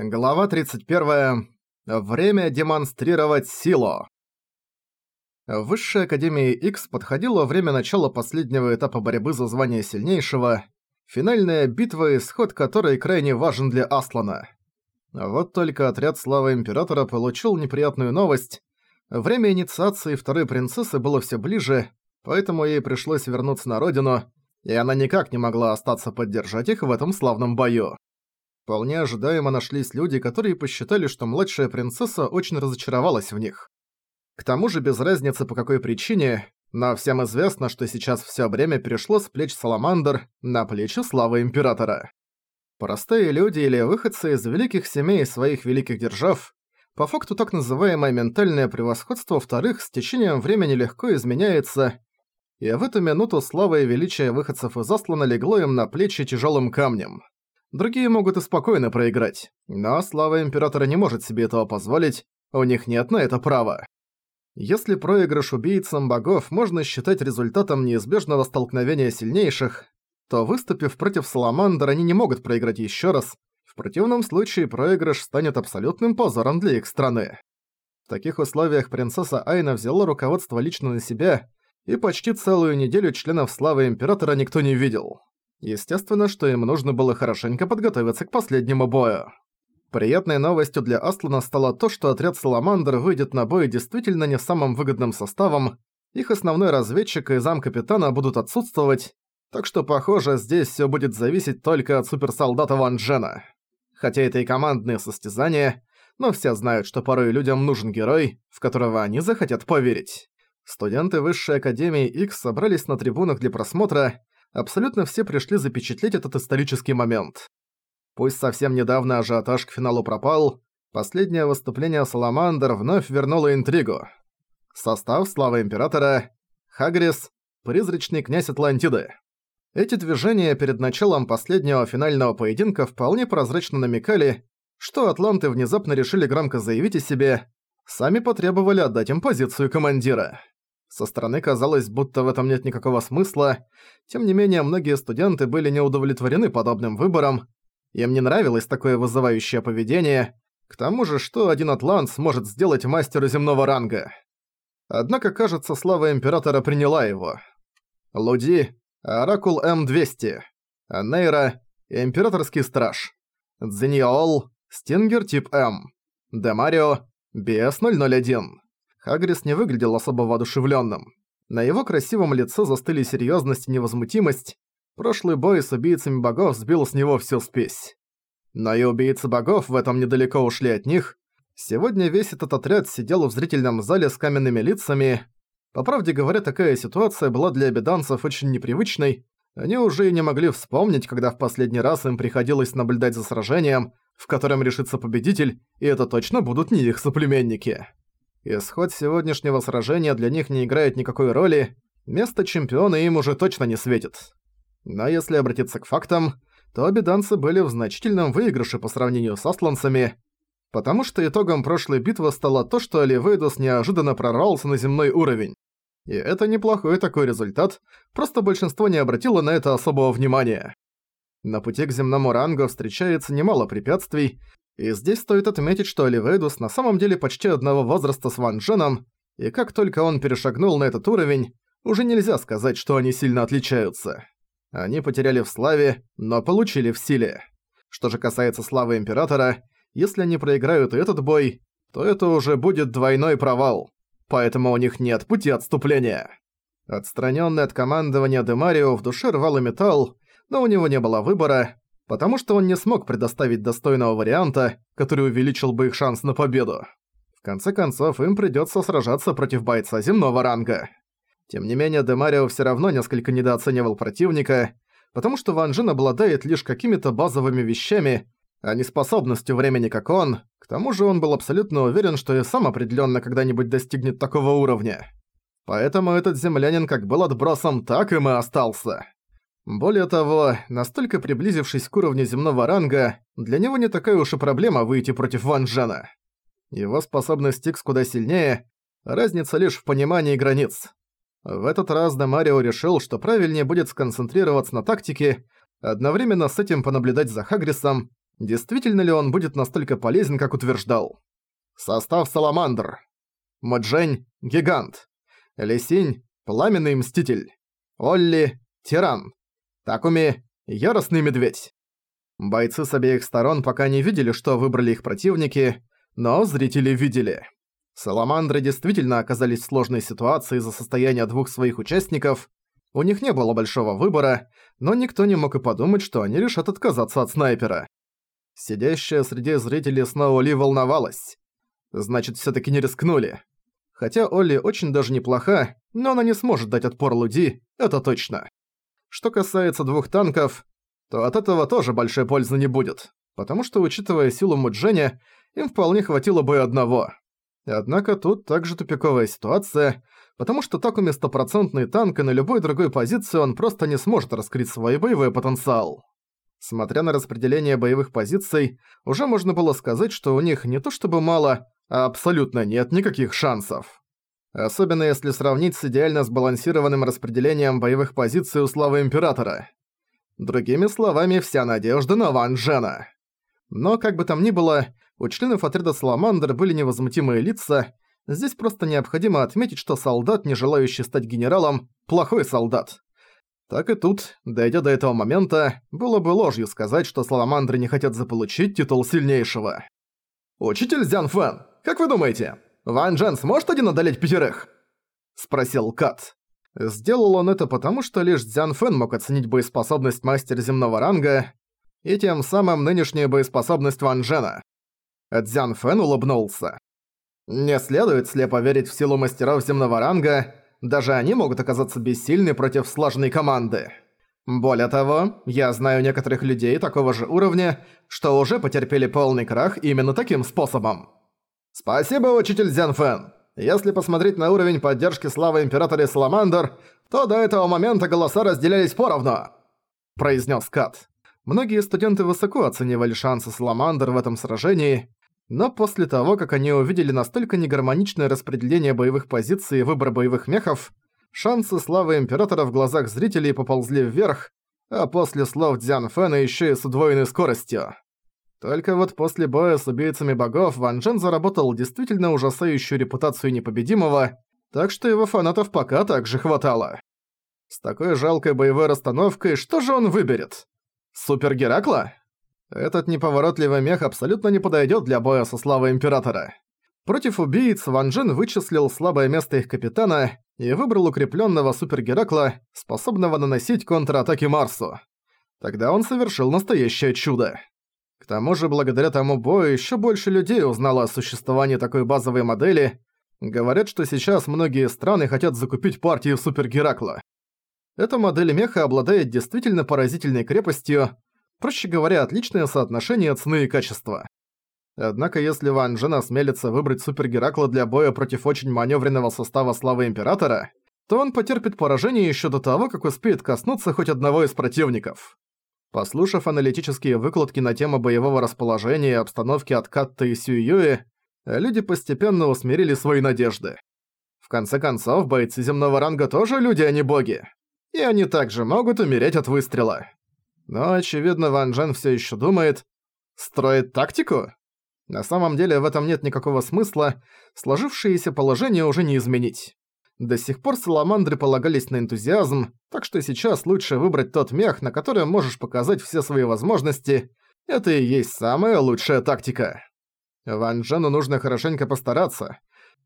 Глава 31. Время демонстрировать силу. В Высшей Академии X подходило время начала последнего этапа борьбы за звание сильнейшего, финальная битва, исход которой крайне важен для Аслана. Вот только отряд Славы Императора получил неприятную новость. Время инициации второй принцессы было все ближе, поэтому ей пришлось вернуться на родину, и она никак не могла остаться поддержать их в этом славном бою. Вполне ожидаемо нашлись люди, которые посчитали, что младшая принцесса очень разочаровалась в них. К тому же без разницы по какой причине, но всем известно, что сейчас все время перешло с плеч Саламандр на плечи славы Императора. Простые люди или выходцы из великих семей своих великих держав, по факту так называемое ментальное превосходство вторых с течением времени легко изменяется, и в эту минуту слава и величие выходцев из Аслана легло им на плечи тяжелым камнем. Другие могут и спокойно проиграть, но слава Императора не может себе этого позволить, у них нет на это права. Если проигрыш убийцам богов можно считать результатом неизбежного столкновения сильнейших, то выступив против Саламандр, они не могут проиграть еще раз, в противном случае проигрыш станет абсолютным позором для их страны. В таких условиях принцесса Айна взяла руководство лично на себя, и почти целую неделю членов славы Императора никто не видел. Естественно, что им нужно было хорошенько подготовиться к последнему бою. Приятной новостью для Аслана стало то, что отряд Саламандр выйдет на бой действительно не самым выгодным составом, их основной разведчик и замкапитана будут отсутствовать, так что, похоже, здесь всё будет зависеть только от суперсолдата Ван Джена. Хотя это и командные состязания, но все знают, что порой людям нужен герой, в которого они захотят поверить. Студенты Высшей Академии X собрались на трибунах для просмотра, абсолютно все пришли запечатлеть этот исторический момент. Пусть совсем недавно ажиотаж к финалу пропал, последнее выступление Саламандр вновь вернуло интригу. Состав Славы Императора, Хагрис, Призрачный князь Атлантиды. Эти движения перед началом последнего финального поединка вполне прозрачно намекали, что атланты внезапно решили громко заявить о себе, сами потребовали отдать им позицию командира. Со стороны казалось, будто в этом нет никакого смысла, тем не менее многие студенты были не удовлетворены подобным выбором, им не нравилось такое вызывающее поведение, к тому же, что один атлант сможет сделать мастеру земного ранга. Однако, кажется, слава Императора приняла его. Луди, Оракул М200, Нейра, Императорский Страж, Дзиньяол, Стингер тип М, Демарио, BS-001. Хагрис не выглядел особо воодушевлённым. На его красивом лице застыли серьёзность и невозмутимость. Прошлый бой с убийцами богов сбил с него всю спесь. Но и убийцы богов в этом недалеко ушли от них. Сегодня весь этот отряд сидел в зрительном зале с каменными лицами. По правде говоря, такая ситуация была для обеданцев очень непривычной. Они уже и не могли вспомнить, когда в последний раз им приходилось наблюдать за сражением, в котором решится победитель, и это точно будут не их соплеменники. Исход сегодняшнего сражения для них не играет никакой роли, место чемпиона им уже точно не светит. Но если обратиться к фактам, то обеданцы были в значительном выигрыше по сравнению с асланцами, потому что итогом прошлой битвы стало то, что Оливейдус неожиданно прорвался на земной уровень. И это неплохой такой результат, просто большинство не обратило на это особого внимания. На пути к земному рангу встречается немало препятствий, и здесь стоит отметить, что Оливейдус на самом деле почти одного возраста с Ван Дженом, и как только он перешагнул на этот уровень, уже нельзя сказать, что они сильно отличаются. Они потеряли в славе, но получили в силе. Что же касается славы Императора, если они проиграют этот бой, то это уже будет двойной провал. Поэтому у них нет пути отступления. Отстранённый от командования Демарио в душе рвал и металл, но у него не было выбора, потому что он не смог предоставить достойного варианта, который увеличил бы их шанс на победу. В конце концов, им придётся сражаться против бойца земного ранга. Тем не менее, Демарио всё равно несколько недооценивал противника, потому что Ван Джин обладает лишь какими-то базовыми вещами, а не способностью времени, как он. К тому же он был абсолютно уверен, что и сам определённо когда-нибудь достигнет такого уровня. Поэтому этот землянин как был отбросом, так им и остался. Более того, настолько приблизившись к уровню земного ранга, для него не такая уж и проблема выйти против Ван Джена. Его способность Икс куда сильнее, разница лишь в понимании границ. В этот раз Дамарио решил, что правильнее будет сконцентрироваться на тактике, одновременно с этим понаблюдать за Хагрисом, действительно ли он будет настолько полезен, как утверждал. Состав Саламандр. Маджень – Гигант. Лисинь – Пламенный Мститель. Олли – Тиран. Такуми – Яростный Медведь. Бойцы с обеих сторон пока не видели, что выбрали их противники, но зрители видели. Саламандры действительно оказались в сложной ситуации из-за состояния двух своих участников. У них не было большого выбора, но никто не мог и подумать, что они решат отказаться от снайпера. Сидящая среди зрителей Сноули волновалась. Значит, все таки не рискнули. Хотя Олли очень даже неплоха, но она не сможет дать отпор Луди, это точно. Что касается двух танков, то от этого тоже большой пользы не будет, потому что, учитывая силу Мудженя, им вполне хватило бы одного. Однако тут также тупиковая ситуация, потому что Такуми стопроцентный танк, и на любой другой позиции он просто не сможет раскрыть свой боевой потенциал. Смотря на распределение боевых позиций, уже можно было сказать, что у них не то чтобы мало, а абсолютно нет никаких шансов. Особенно если сравнить с идеально сбалансированным распределением боевых позиций у Славы Императора. Другими словами, вся надежда на Ван Джена. Но, как бы там ни было, у членов отряда Саламандр были невозмутимые лица, здесь просто необходимо отметить, что солдат, не желающий стать генералом, плохой солдат. Так и тут, дойдя до этого момента, было бы ложью сказать, что Саламандры не хотят заполучить титул сильнейшего. «Учитель Зян Фэн, как вы думаете, Ван Джен сможет один одолеть пятерых?» – спросил Кат. Сделал он это потому, что лишь Дзян Фэн мог оценить боеспособность мастера земного ранга и тем самым нынешнюю боеспособность Ван Джена. Дзян Фэн улыбнулся. Не следует слепо верить в силу мастеров земного ранга, даже они могут оказаться бессильны против слаженной команды. Более того, я знаю некоторых людей такого же уровня, что уже потерпели полный крах именно таким способом. Спасибо, учитель Дзян Фэн. Если посмотреть на уровень поддержки славы Императора Саламандр, то до этого момента голоса разделялись поровну», – произнес Кат. Многие студенты высоко оценивали шансы Саламандр в этом сражении, но после того, как они увидели настолько негармоничное распределение боевых позиций и выбор боевых мехов, шансы славы Императора в глазах зрителей поползли вверх, а после слов Дзян Фэна еще и с удвоенной скоростью. Только вот после боя с убийцами богов Ван Джен заработал действительно ужасающую репутацию непобедимого, так что его фанатов пока также хватало. С такой жалкой боевой расстановкой что же он выберет? Супер Геракла? Этот неповоротливый мех абсолютно не подойдет для боя со славой Императора. Против убийц Ван Джен вычислил слабое место их капитана и выбрал укрепленного Супер Геракла, способного наносить контратаки Марсу. Тогда он совершил настоящее чудо. К тому же, благодаря тому бою еще больше людей узнало о существовании такой базовой модели. Говорят, что сейчас многие страны хотят закупить партию Супер Геракла. Эта модель меха обладает действительно поразительной крепостью, проще говоря, отличное соотношение цены и качества. Однако если Ван Джен осмелится выбрать Супер Геракла для боя против очень маневренного состава Славы Императора, то он потерпит поражение еще до того, как успеет коснуться хоть одного из противников. Послушав аналитические выкладки на тему боевого расположения и обстановки от Катта и Сююи, люди постепенно усмирили свои надежды. В конце концов, бойцы земного ранга тоже люди, а не боги. И они также могут умереть от выстрела. Но, очевидно, Ван Джен всё ещё думает, строит тактику? На самом деле в этом нет никакого смысла, сложившееся положение уже не изменить. До сих пор саламандры полагались на энтузиазм, так что сейчас лучше выбрать тот мех, на котором можешь показать все свои возможности. Это и есть самая лучшая тактика. Ван Джену нужно хорошенько постараться.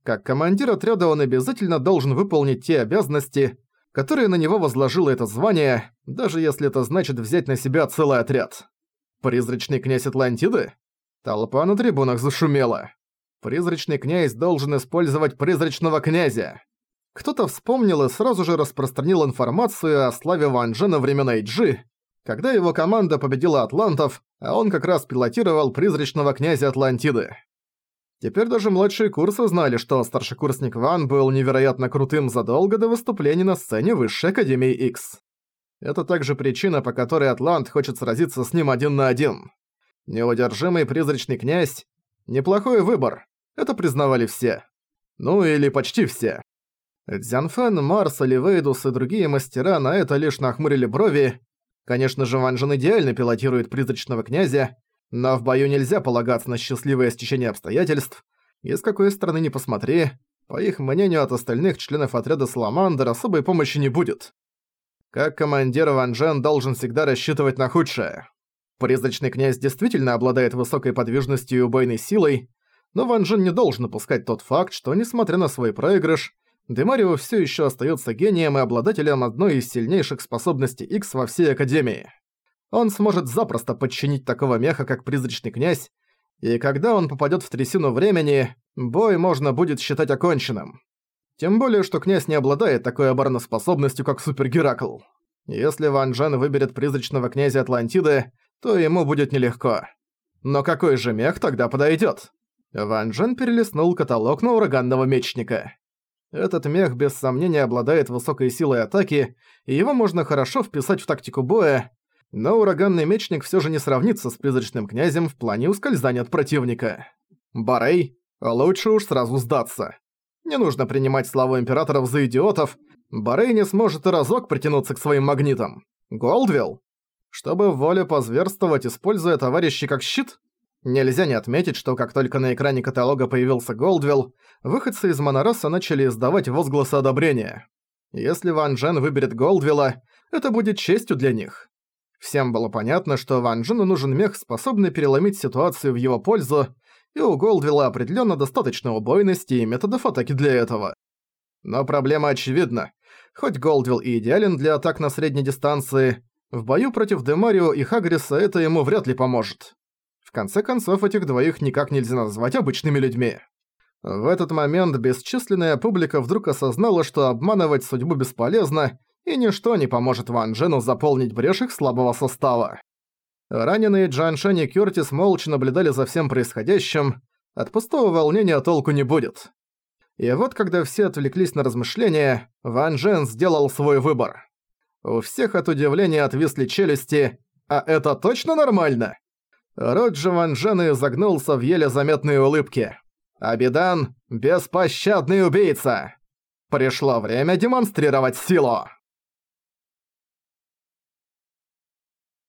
Как командир отряда он обязательно должен выполнить те обязанности, которые на него возложило это звание, даже если это значит взять на себя целый отряд. Призрачный князь Атлантиды? Толпа на трибунах зашумела. Призрачный князь должен использовать призрачного князя. Кто-то вспомнил и сразу же распространил информацию о славе Ван Джена времен Эйджи, когда его команда победила атлантов, а он как раз пилотировал призрачного князя Атлантиды. Теперь даже младшие курсы знали, что старшекурсник Ван был невероятно крутым задолго до выступления на сцене Высшей Академии X. Это также причина, по которой Атлант хочет сразиться с ним один на один. Неудержимый призрачный князь – неплохой выбор, это признавали все. Ну или почти все. Дзянфэн, Марс, Оливейдус и другие мастера на это лишь нахмурили брови. Конечно же, Ван Джен идеально пилотирует призрачного князя, Но в бою нельзя полагаться на счастливое стечение обстоятельств, и с какой стороны ни посмотри, по их мнению, от остальных членов отряда Саламандр особой помощи не будет. Как командир Ван Джен должен всегда рассчитывать на худшее. Призрачный князь действительно обладает высокой подвижностью и убойной силой, но Ван Джен не должен упускать тот факт, что, несмотря на свой проигрыш, Демарио все еще остается гением и обладателем одной из сильнейших способностей X во всей Академии. Он сможет запросто подчинить такого меха, как Призрачный Князь, и когда он попадет в трясину времени, бой можно будет считать оконченным. Тем более, что князь не обладает такой обороноспособностью, как Супер Геракл. Если Ван Джен выберет Призрачного Князя Атлантиды, то ему будет нелегко. Но какой же мех тогда подойдет? Ван Джен перелистнул каталог на ураганного мечника. Этот мех без сомнения обладает высокой силой атаки, и его можно хорошо вписать в тактику боя, но ураганный мечник все же не сравнится с призрачным князем в плане ускользания от противника. Барей, лучше уж сразу сдаться. Не нужно принимать славу императоров за идиотов, Барей не сможет и разок притянуться к своим магнитам. Голдвилл? Чтобы волю позверствовать, используя товарищей как щит? Нельзя не отметить, что как только на экране каталога появился Голдвилл, выходцы из Монороса начали издавать возгласы одобрения. Если Ван Джен выберет Голдвилла, это будет честью для них. Всем было понятно, что Ван Джену нужен мех, способный переломить ситуацию в его пользу, и у Голдвилла определенно достаточно убойности и методов атаки для этого. Но проблема очевидна. Хоть Голдвилл и идеален для атак на средней дистанции, в бою против Демарио и Хагриса это ему вряд ли поможет. В конце концов, этих двоих никак нельзя назвать обычными людьми. В этот момент бесчисленная публика вдруг осознала, что обманывать судьбу бесполезно, и ничто не поможет Ван Джену заполнить брешь их слабого состава. Раненые Джан Шен и Кёртис молча наблюдали за всем происходящим, от пустого волнения толку не будет. И вот когда все отвлеклись на размышления, Ван Джен сделал свой выбор. У всех от удивления отвисли челюсти, а это точно нормально? Рот же Ван Джена изогнулся в еле заметные улыбки. Абидан – беспощадный убийца! Пришло время демонстрировать силу!